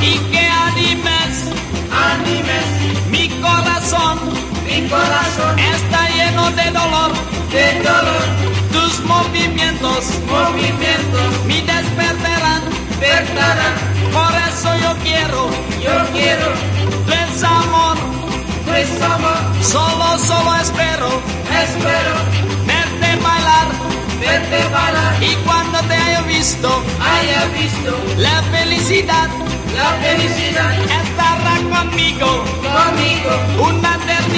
Y que animes, animes. Mi corazón, mi corazón. Está lleno de dolor, de dolor. Tus movimientos, movimientos. Me despertarán, despertarán. Por eso yo quiero, yo quiero visto, haya visto la felicidad la felicidad estará conmigo. conmigo, Una eternidad.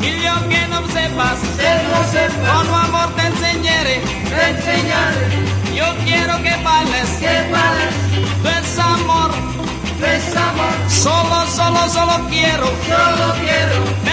Y yo que no sepas, que no sepa, con amor te enseñaré. te enseñaré, Yo quiero que bailes. que balas, Tu amor. tu amor, Solo, solo, solo quiero solo quiero